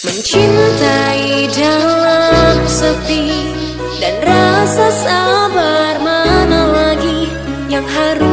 Mencintai dalam sepi dan rasa sabar mana lagi yang harus